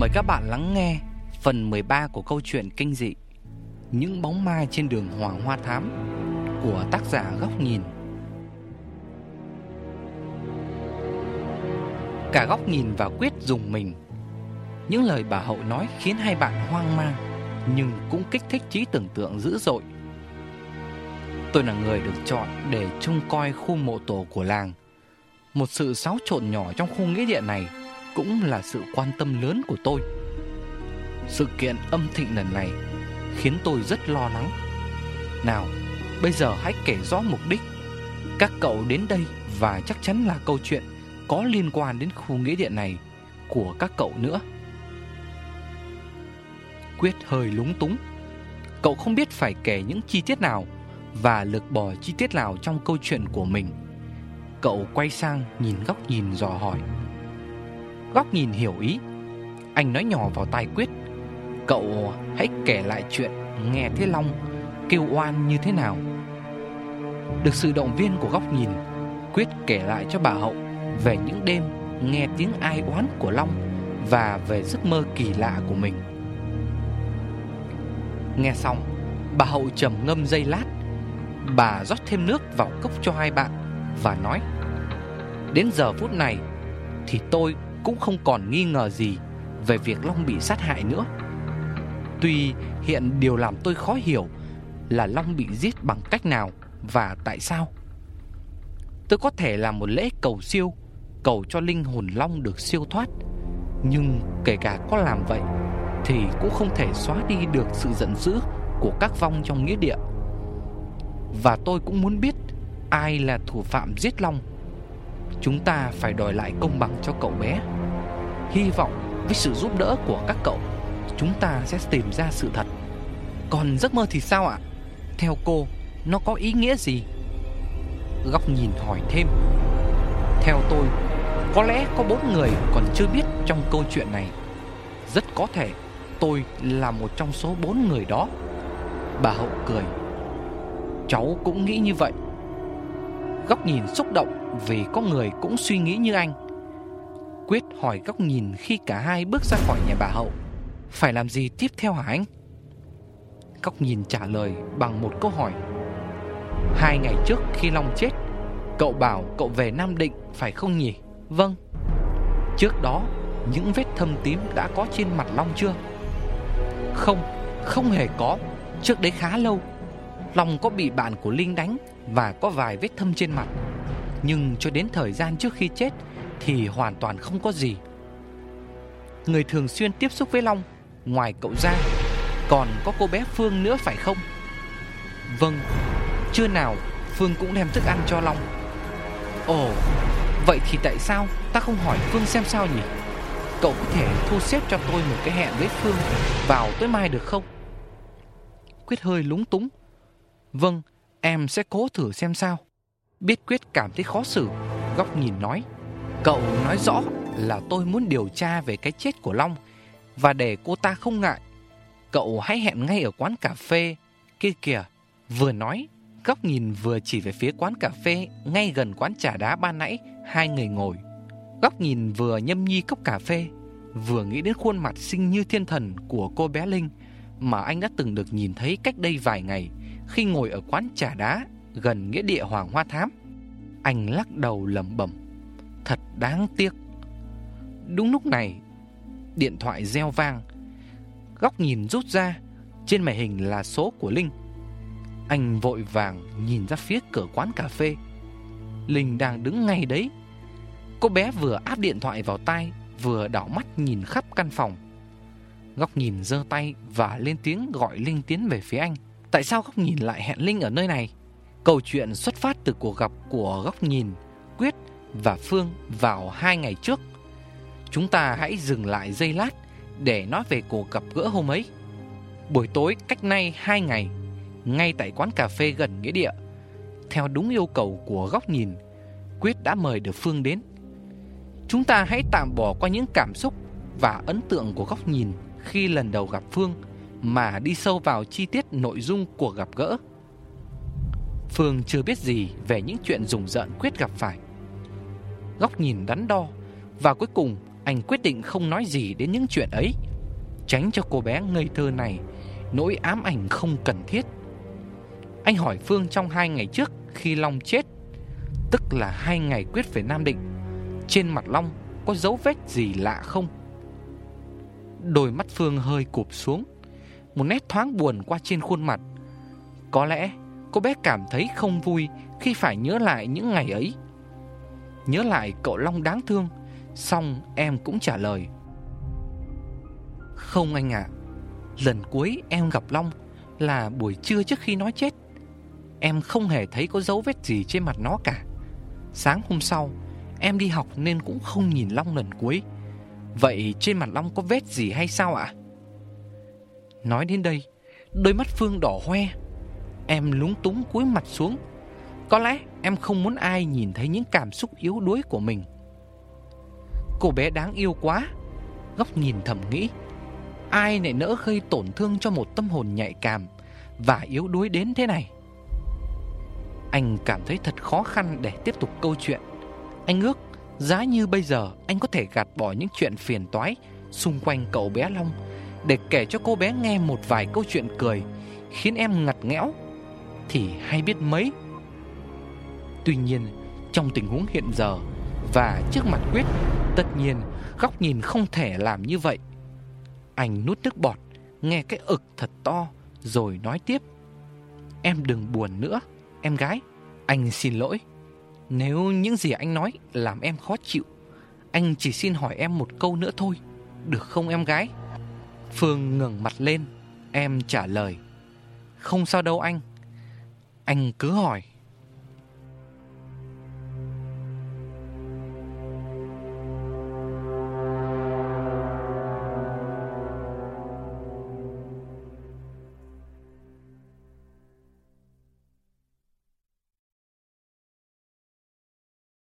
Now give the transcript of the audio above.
Mời các bạn lắng nghe phần 13 của câu chuyện kinh dị Những bóng ma trên đường Hoàng Hoa Thám của tác giả Góc Nhìn. Cả Góc Nhìn và Quyết dùng mình. Những lời bà Hậu nói khiến hai bạn hoang mang, Nhưng cũng kích thích trí tưởng tượng dữ dội. Tôi là người được chọn để trông coi khu mộ tổ của làng. Một sự xáo trộn nhỏ trong khu nghĩa địa này cũng là sự quan tâm lớn của tôi. Sự kiện âm thịnh lần này khiến tôi rất lo lắng. Nào, bây giờ hãy kể rõ mục đích. Các cậu đến đây và chắc chắn là câu chuyện có liên quan đến khu nghĩa địa này của các cậu nữa. Quyết hơi lúng túng. Cậu không biết phải kể những chi tiết nào và lược bỏ chi tiết nào trong câu chuyện của mình. Cậu quay sang nhìn góc nhìn dò hỏi. Góc nhìn hiểu ý. Anh nói nhỏ vào tai Quyết. Cậu hãy kể lại chuyện Nghe thế Long kêu oan như thế nào. Được sự động viên của góc nhìn, Quyết kể lại cho bà Hậu Về những đêm nghe tiếng ai oán của Long Và về giấc mơ kỳ lạ của mình. Nghe xong, Bà Hậu trầm ngâm dây lát. Bà rót thêm nước vào cốc cho hai bạn Và nói, Đến giờ phút này Thì tôi cũng không còn nghi ngờ gì về việc Long bị sát hại nữa. Tuy hiện điều làm tôi khó hiểu là Long bị giết bằng cách nào và tại sao. Tôi có thể làm một lễ cầu siêu, cầu cho linh hồn Long được siêu thoát. Nhưng kể cả có làm vậy thì cũng không thể xóa đi được sự giận dữ của các vong trong nghĩa địa. Và tôi cũng muốn biết ai là thủ phạm giết Long Chúng ta phải đòi lại công bằng cho cậu bé. Hy vọng với sự giúp đỡ của các cậu Chúng ta sẽ tìm ra sự thật. Còn giấc mơ thì sao ạ? Theo cô, nó có ý nghĩa gì? Góc nhìn hỏi thêm. Theo tôi, có lẽ có bốn người còn chưa biết trong câu chuyện này. Rất có thể tôi là một trong số bốn người đó. Bà Hậu cười. Cháu cũng nghĩ như vậy. Góc nhìn xúc động vì có người cũng suy nghĩ như anh. Quyết hỏi góc nhìn khi cả hai bước ra khỏi nhà bà Hậu. Phải làm gì tiếp theo hả anh? Góc nhìn trả lời bằng một câu hỏi. Hai ngày trước khi Long chết, cậu bảo cậu về Nam Định phải không nhỉ? Vâng. Trước đó, những vết thâm tím đã có trên mặt Long chưa? Không, không hề có. Trước đấy khá lâu. Long có bị bạn của Linh đánh và có vài vết thâm trên mặt. Nhưng cho đến thời gian trước khi chết Thì hoàn toàn không có gì. Người thường xuyên tiếp xúc với Long, Ngoài cậu ra Còn có cô bé Phương nữa phải không? Vâng Trưa nào Phương cũng đem thức ăn cho Long. Ồ, Vậy thì tại sao ta không hỏi Phương xem sao nhỉ? Cậu có thể thu xếp cho tôi một cái hẹn với Phương Vào tối mai được không? Quyết hơi lúng túng. Vâng Em sẽ cố thử xem sao. Biết Quyết cảm thấy khó xử, Góc nhìn nói, Cậu nói rõ là tôi muốn điều tra về cái chết của Long, Và để cô ta không ngại, Cậu hãy hẹn ngay ở quán cà phê. Kia kìa, Vừa nói, Góc nhìn vừa chỉ về phía quán cà phê Ngay gần quán trà đá ban nãy, Hai người ngồi. Góc nhìn vừa nhâm nhi cốc cà phê, Vừa nghĩ đến khuôn mặt xinh như thiên thần Của cô bé Linh Mà anh đã từng được nhìn thấy cách đây vài ngày Khi ngồi ở quán trà đá gần nghĩa địa Hoàng Hoa Thám. Anh lắc đầu lẩm bẩm, thật đáng tiếc. Đúng lúc này, điện thoại reo vang. Góc nhìn rút ra, trên màn hình là số của Linh. Anh vội vàng nhìn ra phía cửa quán cà phê. Linh đang đứng ngay đấy. Cô bé vừa áp điện thoại vào tai, vừa đảo mắt nhìn khắp căn phòng. Góc nhìn giơ tay và lên tiếng gọi Linh tiến về phía anh. Tại sao Góc nhìn lại hẹn Linh ở nơi này? Câu chuyện xuất phát từ cuộc gặp của góc nhìn Quyết và Phương vào hai ngày trước. Chúng ta hãy dừng lại giây lát để nói về cuộc gặp gỡ hôm ấy. Buổi tối cách nay hai ngày, ngay tại quán cà phê gần nghĩa địa, theo đúng yêu cầu của góc nhìn, Quyết đã mời được Phương đến. Chúng ta hãy tạm bỏ qua những cảm xúc và ấn tượng của góc nhìn khi lần đầu gặp Phương mà đi sâu vào chi tiết nội dung của gặp gỡ. Phương chưa biết gì về những chuyện rùng rợn Quyết gặp phải. Góc nhìn đắn đo và cuối cùng Anh quyết định không nói gì đến những chuyện ấy, Tránh cho cô bé ngây thơ này Nỗi ám ảnh không cần thiết. Anh hỏi Phương trong hai ngày trước Khi Long chết, Tức là hai ngày quyết về Nam Định, Trên mặt Long có dấu vết gì lạ không? Đôi mắt Phương hơi cụp xuống, Một nét thoáng buồn qua trên khuôn mặt. Có lẽ cô bé cảm thấy không vui Khi phải nhớ lại những ngày ấy. Nhớ lại cậu Long đáng thương, Xong em cũng trả lời. Không anh ạ, Lần cuối em gặp Long Là buổi trưa trước khi nó chết. Em không hề thấy có dấu vết gì trên mặt nó cả. Sáng hôm sau, Em đi học nên cũng không nhìn Long lần cuối. Vậy trên mặt Long có vết gì hay sao ạ? Nói đến đây, Đôi mắt Phương đỏ hoe. Em lúng túng cúi mặt xuống. Có lẽ em không muốn ai nhìn thấy những cảm xúc yếu đuối của mình. Cô bé đáng yêu quá, Góc nhìn thầm nghĩ. Ai lại nỡ gây tổn thương cho một tâm hồn nhạy cảm Và yếu đuối đến thế này? Anh cảm thấy thật khó khăn để tiếp tục câu chuyện. Anh ước Giá như bây giờ anh có thể gạt bỏ những chuyện phiền toái Xung quanh cậu bé Long Để kể cho cô bé nghe một vài câu chuyện cười, Khiến em ngặt nghẽo. Thì hay biết mấy. Tuy nhiên, Trong tình huống hiện giờ Và trước mặt Quyết, Tất nhiên góc nhìn không thể làm như vậy. Anh nuốt nước bọt, Nghe cái ực thật to, Rồi nói tiếp. Em đừng buồn nữa, Em gái, Anh xin lỗi. Nếu những gì anh nói làm em khó chịu, Anh chỉ xin hỏi em một câu nữa thôi, Được không em gái? Phương ngẩng mặt lên, Em trả lời. Không sao đâu anh anh cứ hỏi.